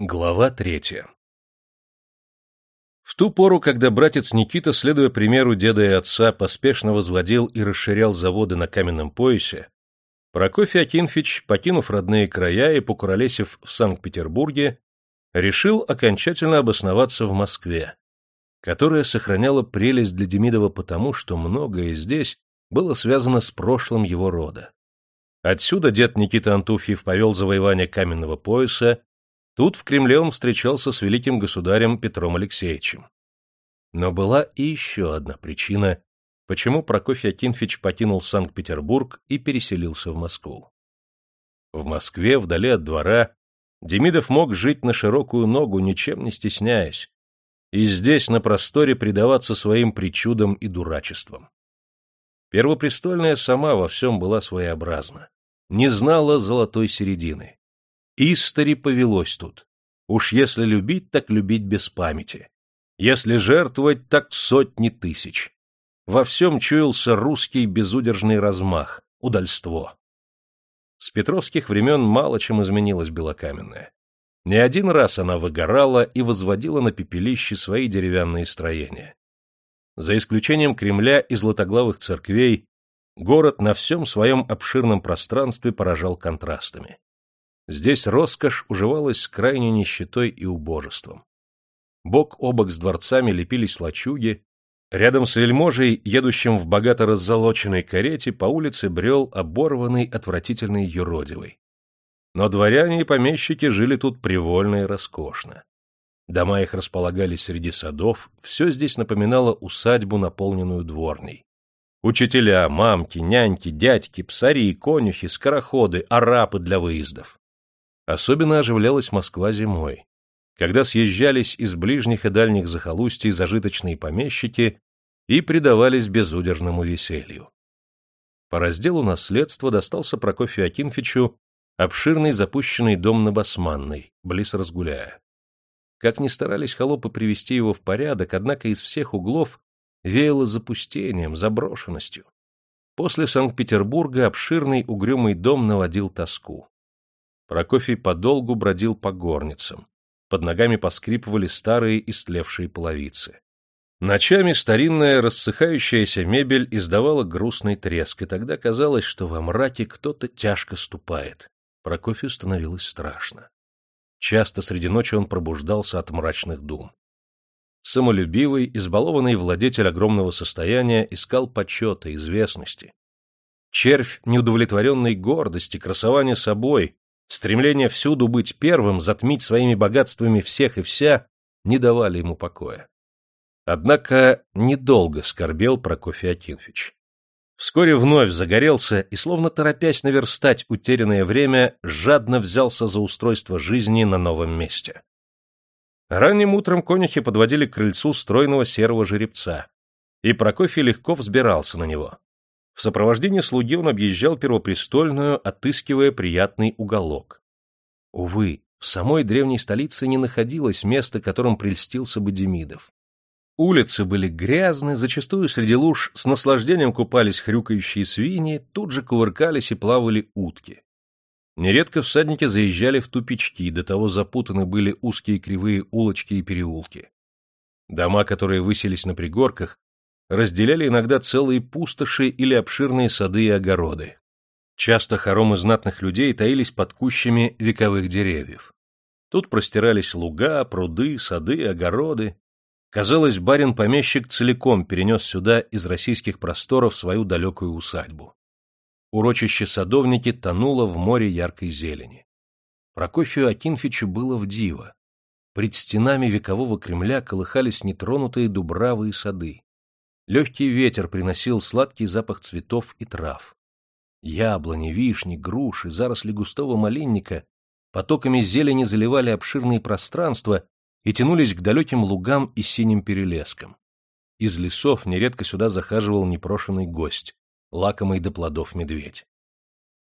Глава третья В ту пору, когда братец Никита, следуя примеру деда и отца, поспешно возводил и расширял заводы на каменном поясе, Прокофий Акинфич, покинув родные края и покуролесив в Санкт-Петербурге, решил окончательно обосноваться в Москве, которая сохраняла прелесть для Демидова потому, что многое здесь было связано с прошлым его рода. Отсюда дед Никита Антуфьев повел завоевание каменного пояса Тут в Кремле он встречался с великим государем Петром Алексеевичем. Но была и еще одна причина, почему Прокофий Акинфич покинул Санкт-Петербург и переселился в Москву. В Москве, вдали от двора, Демидов мог жить на широкую ногу, ничем не стесняясь, и здесь на просторе предаваться своим причудам и дурачествам. Первопрестольная сама во всем была своеобразна, не знала золотой середины. Истори повелось тут. Уж если любить, так любить без памяти. Если жертвовать, так сотни тысяч. Во всем чуялся русский безудержный размах, удальство. С петровских времен мало чем изменилась Белокаменная. Не один раз она выгорала и возводила на пепелище свои деревянные строения. За исключением Кремля и златоглавых церквей, город на всем своем обширном пространстве поражал контрастами. Здесь роскошь уживалась с крайней нищетой и убожеством. Бок о бок с дворцами лепились лачуги, рядом с вельможей, едущим в богато раззолоченной карете, по улице брел оборванный отвратительный юродивый. Но дворяне и помещики жили тут привольно и роскошно. Дома их располагались среди садов, все здесь напоминало усадьбу, наполненную дворней. Учителя, мамки, няньки, дядьки, псари, конюхи, скороходы, арапы для выездов. Особенно оживлялась Москва зимой, когда съезжались из ближних и дальних захолустий зажиточные помещики и предавались безудержному веселью. По разделу наследства достался Прокофию Акинфичу обширный запущенный дом на Басманной, близ Разгуляя. Как ни старались холопы привести его в порядок, однако из всех углов веяло запустением, заброшенностью. После Санкт-Петербурга обширный угрюмый дом наводил тоску. Прокофий подолгу бродил по горницам. Под ногами поскрипывали старые истлевшие половицы. Ночами старинная рассыхающаяся мебель издавала грустный треск, и тогда казалось, что во мраке кто-то тяжко ступает. Прокофию становилось страшно. Часто среди ночи он пробуждался от мрачных дум. Самолюбивый, избалованный владетель огромного состояния искал почета, известности. Червь неудовлетворенной гордости, красования собой, Стремление всюду быть первым, затмить своими богатствами всех и вся, не давали ему покоя. Однако недолго скорбел Прокофий Акинфич. Вскоре вновь загорелся и, словно торопясь наверстать утерянное время, жадно взялся за устройство жизни на новом месте. Ранним утром конюхи подводили к крыльцу стройного серого жеребца, и Прокофий легко взбирался на него. В сопровождении слуги он объезжал Первопрестольную, отыскивая приятный уголок. Увы, в самой древней столице не находилось места, которым прельстился бы Демидов. Улицы были грязны, зачастую среди луж с наслаждением купались хрюкающие свиньи, тут же кувыркались и плавали утки. Нередко всадники заезжали в тупички, до того запутаны были узкие кривые улочки и переулки. Дома, которые высились на пригорках, разделяли иногда целые пустоши или обширные сады и огороды. Часто хоромы знатных людей таились под кущами вековых деревьев. Тут простирались луга, пруды, сады, огороды. Казалось, барин-помещик целиком перенес сюда из российских просторов свою далекую усадьбу. Урочище садовники тонуло в море яркой зелени. Прокофию Акинфичу было в диво. Пред стенами векового Кремля колыхались нетронутые дубравы и сады. Легкий ветер приносил сладкий запах цветов и трав. Яблони, вишни, груши, заросли густого малинника потоками зелени заливали обширные пространства и тянулись к далеким лугам и синим перелескам. Из лесов нередко сюда захаживал непрошенный гость, лакомый до плодов медведь.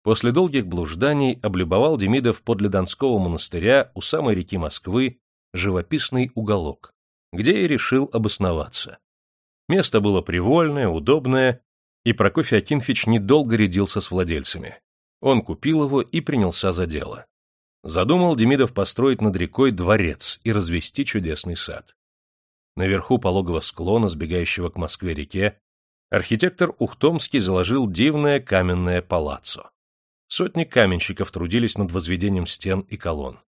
После долгих блужданий облюбовал Демидов подле Донского монастыря у самой реки Москвы живописный уголок, где и решил обосноваться. Место было привольное, удобное, и Прокофий Акинфич недолго рядился с владельцами. Он купил его и принялся за дело. Задумал Демидов построить над рекой дворец и развести чудесный сад. Наверху пологого склона, сбегающего к Москве-реке, архитектор Ухтомский заложил дивное каменное палаццо. Сотни каменщиков трудились над возведением стен и колонн.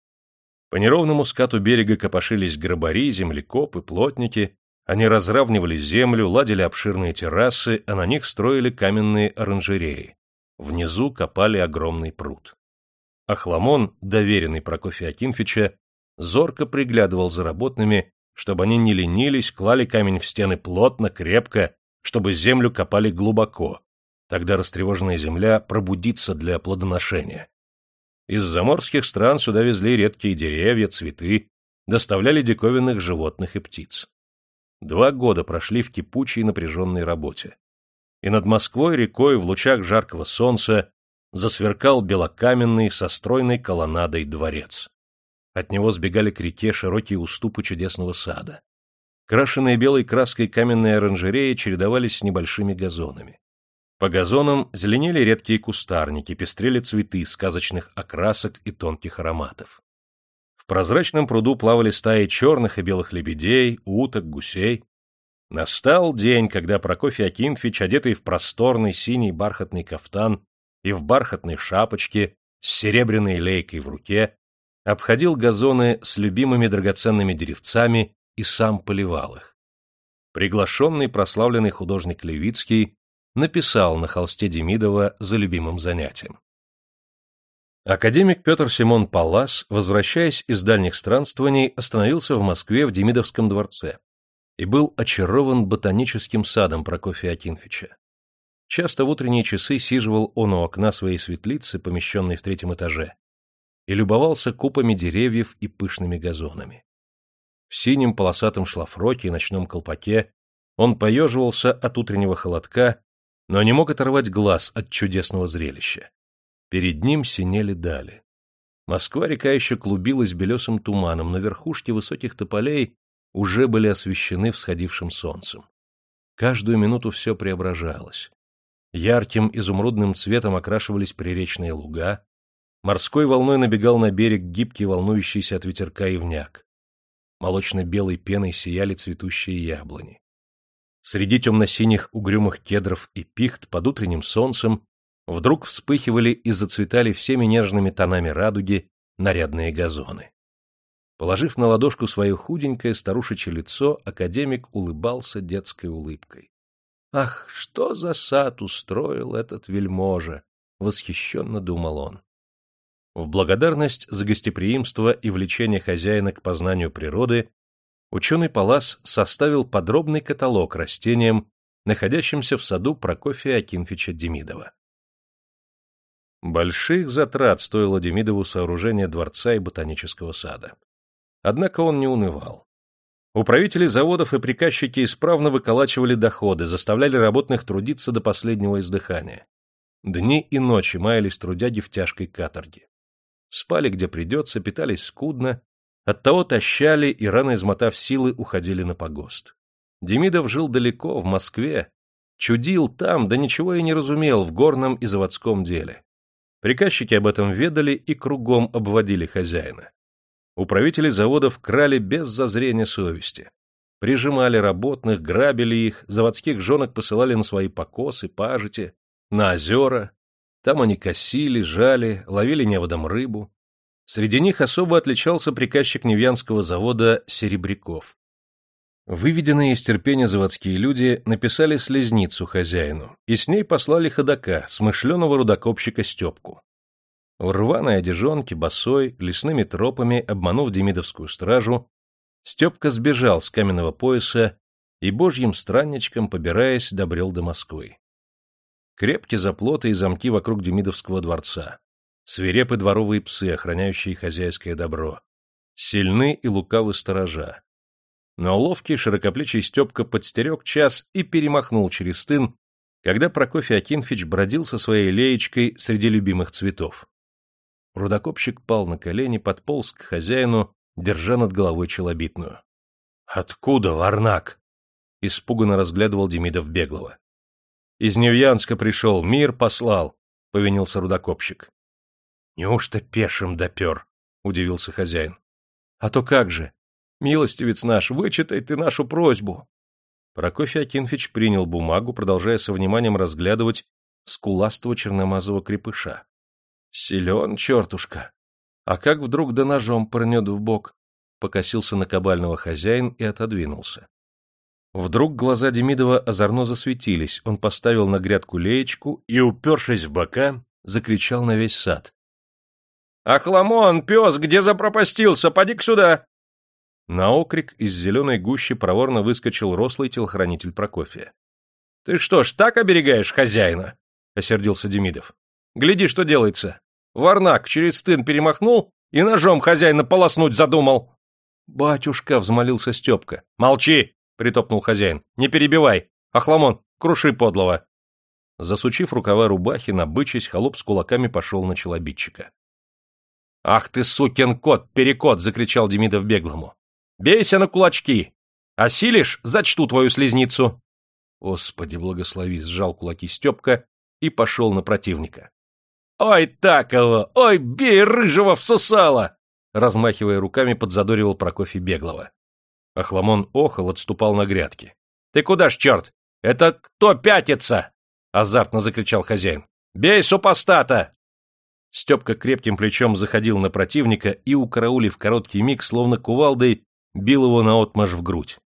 По неровному скату берега копошились грабари, землекопы, плотники, они разравнивали землю, ладили обширные террасы, а на них строили каменные оранжереи. Внизу копали огромный пруд. Ахламон, доверенный Прокофия Акинфича, зорко приглядывал за работными, чтобы они не ленились, клали камень в стены плотно, крепко, чтобы землю копали глубоко. Тогда растревоженная земля пробудится для плодоношения. Из заморских стран сюда везли редкие деревья, цветы, доставляли диковинных животных и птиц. Два года прошли в кипучей напряженной работе. И над Москвой рекой в лучах жаркого солнца засверкал белокаменный со стройной колоннадой дворец. От него сбегали к реке широкие уступы чудесного сада. Крашенные белой краской каменные оранжереи чередовались с небольшими газонами. По газонам зеленели редкие кустарники, пестрели цветы сказочных окрасок и тонких ароматов. В прозрачном пруду плавали стаи черных и белых лебедей, уток, гусей. Настал день, когда Прокофий Акинфич, одетый в просторный синий бархатный кафтан и в бархатной шапочке с серебряной лейкой в руке, обходил газоны с любимыми драгоценными деревцами и сам поливал их. Приглашенный прославленный художник Левицкий написал на холсте Демидова за любимым занятием. Академик Петр Симон Палас, возвращаясь из дальних странствований, остановился в Москве в Демидовском дворце и был очарован ботаническим садом Прокофия Акинфича. Часто в утренние часы сиживал он у окна своей светлицы, помещенной в третьем этаже, и любовался купами деревьев и пышными газонами. В синем полосатом шлафроке и ночном колпаке он поеживался от утреннего холодка, но не мог оторвать глаз от чудесного зрелища. Перед ним синели дали. Москва-река еще клубилась белесым туманом, но верхушки высоких тополей уже были освещены всходившим солнцем. Каждую минуту все преображалось. Ярким изумрудным цветом окрашивались приречные луга, морской волной набегал на берег гибкий волнующийся от ветерка ивняк. Молочно-белой пеной сияли цветущие яблони. Среди темно-синих угрюмых кедров и пихт под утренним солнцем вдруг вспыхивали и зацветали всеми нежными тонами радуги нарядные газоны. Положив на ладошку свое худенькое старушечье лицо, академик улыбался детской улыбкой. «Ах, что за сад устроил этот вельможа!» — восхищенно думал он. В благодарность за гостеприимство и влечение хозяина к познанию природы ученый Палас составил подробный каталог растениям, находящимся в саду Прокофия Акинфича Демидова. Больших затрат стоило Демидову сооружение дворца и ботанического сада. Однако он не унывал. Управители заводов и приказчики исправно выколачивали доходы, заставляли работных трудиться до последнего издыхания. Дни и ночи маялись трудяги в тяжкой каторге. Спали где придется, питались скудно, оттого тащали и, рано измотав силы, уходили на погост. Демидов жил далеко, в Москве, чудил там, да ничего и не разумел в горном и заводском деле. Приказчики об этом ведали и кругом обводили хозяина. Управители заводов крали без зазрения совести. Прижимали работных, грабили их, заводских женок посылали на свои покосы, пажити, на озера. Там они косили, жали, ловили неводом рыбу. Среди них особо отличался приказчик Невьянского завода Серебряков. Выведенные из терпения заводские люди написали слезницу хозяину, и с ней послали ходока, смышленого рудокопщика Степку. В рваной одежонке, босой, лесными тропами, обманув демидовскую стражу, Степка сбежал с каменного пояса и божьим странничком, побираясь, добрел до Москвы. Крепкие заплоты и замки вокруг демидовского дворца, свирепы дворовые псы, охраняющие хозяйское добро, сильны и лукавы сторожа, но ловкий широкоплечий Степка подстерег час и перемахнул через тын, когда Прокофий Акинфич бродил со своей леечкой среди любимых цветов. Рудокопщик пал на колени, подполз к хозяину, держа над головой челобитную. — Откуда, Варнак? — испуганно разглядывал Демидов беглого. — Из Невьянска пришел, мир послал, — повинился рудокопщик. — Неужто пешим допер? — удивился хозяин. — А то как же! Милостивец наш, вычитай ты нашу просьбу! Прокофий Акинфич принял бумагу, продолжая со вниманием разглядывать скуластого черномазого крепыша. Силен, чертушка! А как вдруг да ножом пырнет в бок? Покосился на кабального хозяин и отодвинулся. Вдруг глаза Демидова озорно засветились, он поставил на грядку леечку и, упершись в бока, закричал на весь сад. — Ахламон, пес, где запропастился? Поди-ка сюда! На окрик из зеленой гущи проворно выскочил рослый телохранитель Прокофия. — Ты что ж, так оберегаешь хозяина? — осердился Демидов. — Гляди, что делается. Варнак через стын перемахнул и ножом хозяина полоснуть задумал. — Батюшка, — взмолился Степка. — Молчи! — притопнул хозяин. — Не перебивай! Ахламон, круши подлого! Засучив рукава рубахи, набычись, холоп с кулаками пошел на челобитчика. — Ах ты, сукин кот, перекот! — закричал Демидов беглому. — Бейся на кулачки! Осилишь, зачту твою слезницу! Господи, благослови! — сжал кулаки Степка и пошел на противника. «Ой, такого! Ой, бей рыжего в сусало!» Размахивая руками, подзадоривал Прокофий Беглого. Ахламон охал, отступал на грядки. «Ты куда ж, черт? Это кто пятится?» Азартно закричал хозяин. «Бей супостата!» Степка крепким плечом заходил на противника и, укараулив короткий миг, словно кувалдой, бил его наотмашь в грудь.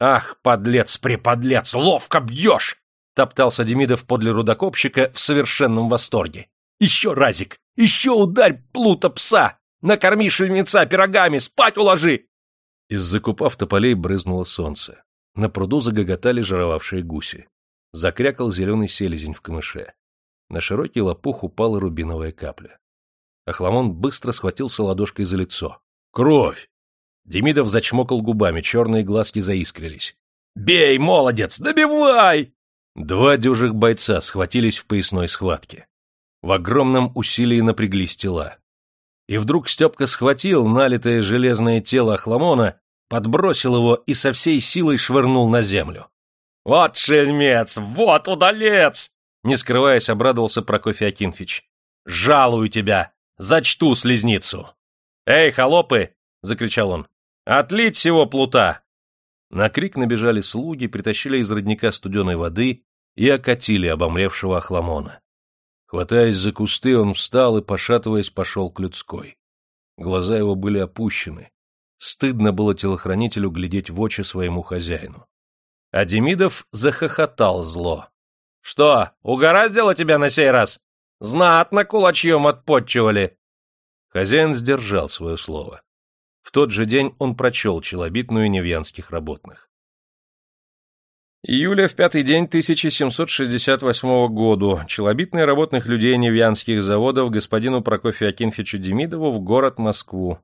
«Ах, подлец-преподлец, ловко бьешь!» Топтался Демидов подле рудокопщика в совершенном восторге. «Еще разик! Еще ударь плута пса! Накорми шельмеца пирогами, спать уложи!» Из закупав тополей брызнуло солнце. На пруду загоготали жировавшие гуси. Закрякал зеленый селезень в камыше. На широкий лопух упала рубиновая капля. Ахламон быстро схватился ладошкой за лицо. «Кровь!» Демидов зачмокал губами, черные глазки заискрились. «Бей, молодец! Добивай!» Два дюжих бойца схватились в поясной схватке. В огромном усилии напряглись тела. И вдруг Степка схватил налитое железное тело Ахламона, подбросил его и со всей силой швырнул на землю. «Вот шельмец! Вот удалец!» Не скрываясь, обрадовался Прокофий Акинфич. «Жалую тебя! Зачту слезницу!» «Эй, холопы!» — закричал он. «Отлить всего плута! На крик набежали слуги, притащили из родника студеной воды и окатили обомлевшего Ахламона. Хватаясь за кусты, он встал и, пошатываясь, пошел к людской. Глаза его были опущены. Стыдно было телохранителю глядеть в очи своему хозяину. А Демидов захохотал зло. — Что, угораздило тебя на сей раз? Знатно кулачьем отпотчивали. Хозяин сдержал свое слово. В тот же день он прочел челобитную невьянских работных. Июля в пятый день 1768 году челобитные работных людей Невьянских заводов господину Прокофию Акинфичу Демидову в город Москву.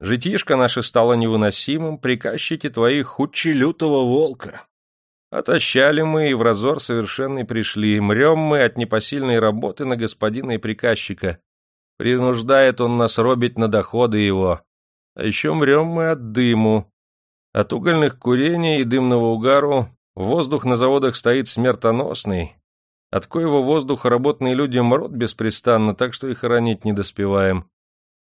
Житишко наше стало невыносимым, приказчики твои худче лютого волка. Отощали мы и в разор совершенный пришли, мрем мы от непосильной работы на господина и приказчика. Принуждает он нас робить на доходы его, а еще мрем мы от дыму. От угольных курений и дымного угару воздух на заводах стоит смертоносный. От коего воздуха работные люди мрут беспрестанно, так что и хоронить не доспеваем.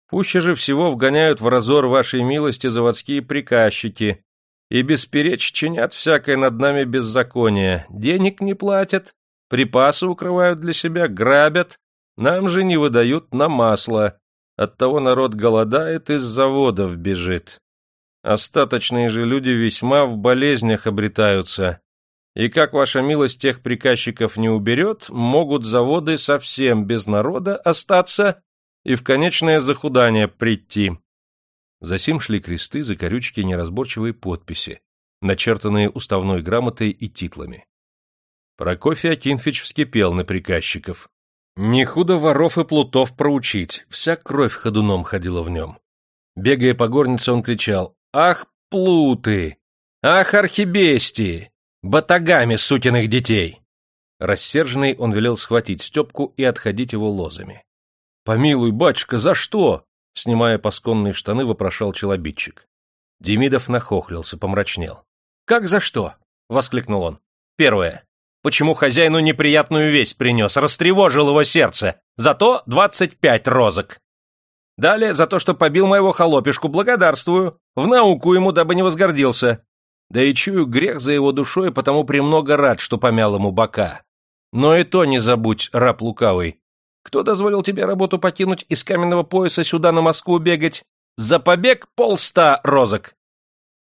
Пуще же всего вгоняют в разор вашей милости заводские приказчики и бесперечь чинят всякое над нами беззаконие, денег не платят, припасы укрывают для себя, грабят, нам же не выдают на масло. Оттого народ голодает и с заводов бежит. Остаточные же люди весьма в болезнях обретаются. И как ваша милость тех приказчиков не уберет, могут заводы совсем без народа остаться и в конечное захудание прийти. Засим шли кресты, закорючки и неразборчивые подписи, начертанные уставной грамотой и титлами. Прокофий Акинфич вскипел на приказчиков. Не худо воров и плутов проучить, вся кровь ходуном ходила в нем. Бегая по горнице, он кричал «Ах, плуты! Ах, архибестии! Батагами сукиных детей!» Рассерженный он велел схватить Степку и отходить его лозами. «Помилуй, батюшка, за что?» Снимая пасконные штаны, вопрошал челобитчик. Демидов нахохлился, помрачнел. «Как за что?» — воскликнул он. «Первое. Почему хозяину неприятную весть принес, растревожил его сердце? Зато двадцать пять розок. Далее, за то, что побил моего холопишку, благодарствую. В науку ему, дабы не возгордился. Да и чую грех за его душой, потому премного рад, что помял ему бока. Но и то не забудь, раб лукавый. Кто дозволил тебе работу покинуть из каменного пояса сюда на Москву бегать? За побег полста розок.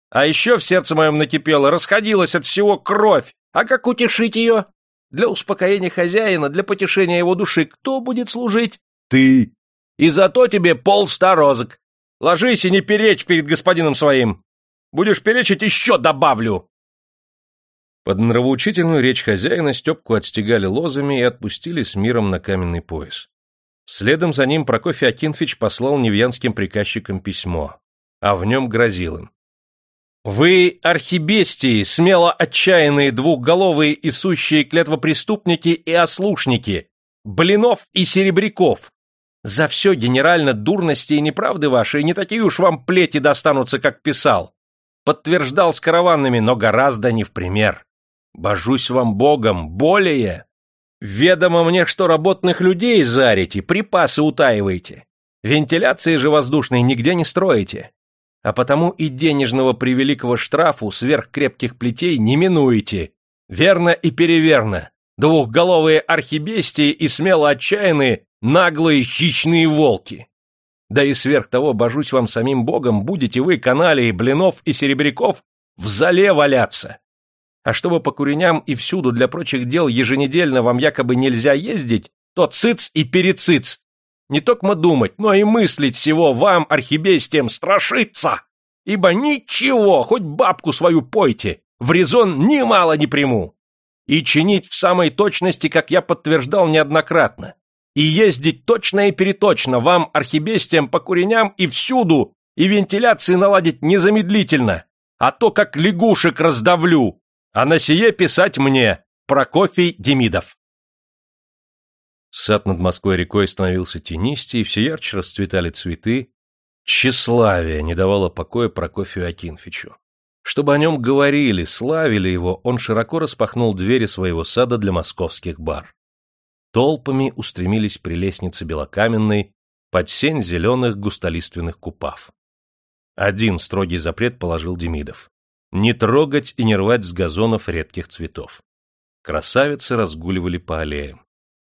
А еще в сердце моем накипело, расходилась от всего кровь. А как утешить ее? Для успокоения хозяина, для потешения его души кто будет служить? Ты. И зато тебе полста розок. Ложись и не перечь перед господином своим. Будешь перечить, еще добавлю. Под нравоучительную речь хозяина Степку отстегали лозами и отпустили с миром на каменный пояс. Следом за ним Прокофий Акинфич послал невьянским приказчикам письмо, а в нем грозил им. «Вы, архибестии, смело отчаянные двухголовые и сущие клетвопреступники и ослушники, блинов и серебряков, за все генерально дурности и неправды ваши, не такие уж вам плети достанутся, как писал. Подтверждал с караванными, но гораздо не в пример. Божусь вам богом, более. Ведомо мне, что работных людей зарите, припасы утаиваете. Вентиляции же воздушной нигде не строите. А потому и денежного превеликого штрафу сверх крепких плетей не минуете. Верно и переверно. Двухголовые архибестии и смело отчаянные наглые хищные волки. Да и сверх того, божусь вам самим богом, будете вы, каналии, блинов и серебряков, в зале валяться. А чтобы по куреням и всюду для прочих дел еженедельно вам якобы нельзя ездить, то цыц и перецыц. Не только думать, но и мыслить всего вам, архибестиям, страшиться. Ибо ничего, хоть бабку свою пойте, в резон немало не приму. И чинить в самой точности, как я подтверждал неоднократно. И ездить точно и переточно вам, архибестиям, по куреням и всюду, и вентиляции наладить незамедлительно. А то как лягушек раздавлю, а на сие писать мне, Прокофий Демидов. Сад над Москвой рекой становился тенистей, все ярче расцветали цветы. Тщеславие не давало покоя Прокофию Акинфичу. Чтобы о нем говорили, славили его, он широко распахнул двери своего сада для московских бар. Толпами устремились при лестнице белокаменной под сень зеленых густолиственных купав. Один строгий запрет положил Демидов не трогать и не рвать с газонов редких цветов. Красавицы разгуливали по аллеям.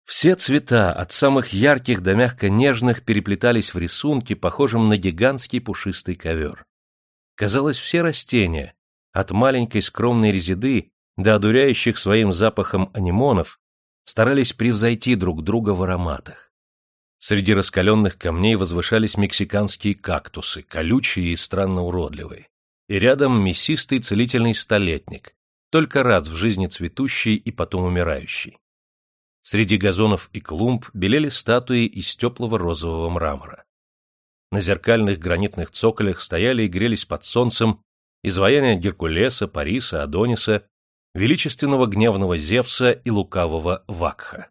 Все цвета, от самых ярких до мягко нежных, переплетались в рисунке, похожем на гигантский пушистый ковер. Казалось, все растения, от маленькой скромной резиды до одуряющих своим запахом анимонов, старались превзойти друг друга в ароматах. Среди раскаленных камней возвышались мексиканские кактусы, колючие и странно уродливые и рядом мясистый целительный столетник, только раз в жизни цветущий и потом умирающий. Среди газонов и клумб белели статуи из теплого розового мрамора. На зеркальных гранитных цоколях стояли и грелись под солнцем изваяния Геркулеса, Париса, Адониса, величественного гневного Зевса и лукавого Вакха.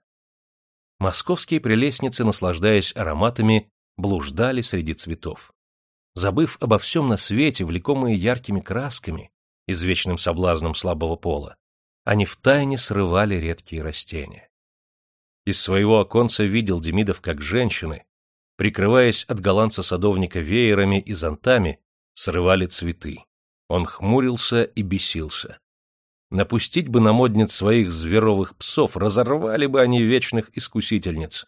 Московские прелестницы, наслаждаясь ароматами, блуждали среди цветов забыв обо всем на свете, влекомые яркими красками, извечным соблазном слабого пола, они втайне срывали редкие растения. Из своего оконца видел Демидов, как женщины, прикрываясь от голландца-садовника веерами и зонтами, срывали цветы. Он хмурился и бесился. Напустить бы на модниц своих зверовых псов, разорвали бы они вечных искусительниц.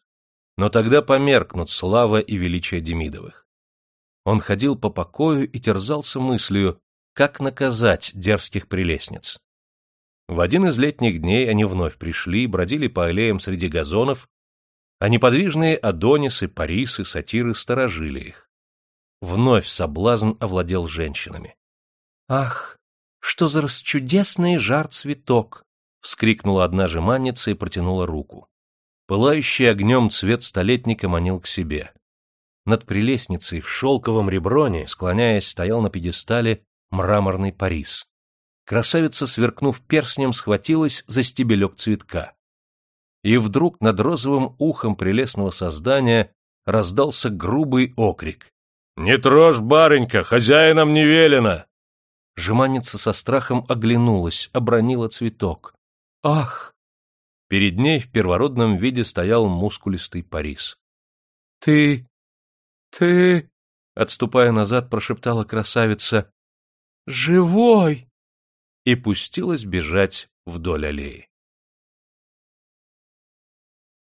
Но тогда померкнут слава и величие Демидовых. Он ходил по покою и терзался мыслью, как наказать дерзких прелестниц. В один из летних дней они вновь пришли, бродили по аллеям среди газонов, а неподвижные адонисы, парисы, сатиры сторожили их. Вновь соблазн овладел женщинами. «Ах, что за расчудесный жар цветок!» — вскрикнула одна жеманница и протянула руку. Пылающий огнем цвет столетника манил к себе. Над прелестницей в шелковом реброне, склоняясь, стоял на пьедестале мраморный Парис. Красавица, сверкнув перстнем, схватилась за стебелек цветка. И вдруг над розовым ухом прелестного создания раздался грубый окрик. — Не трожь, барынька, хозяинам не велено! Жеманница со страхом оглянулась, обронила цветок. «Ах!» Перед ней в первородном виде стоял мускулистый Парис. «Ты Ты, отступая назад, прошептала красавица, живой! И пустилась бежать вдоль аллеи.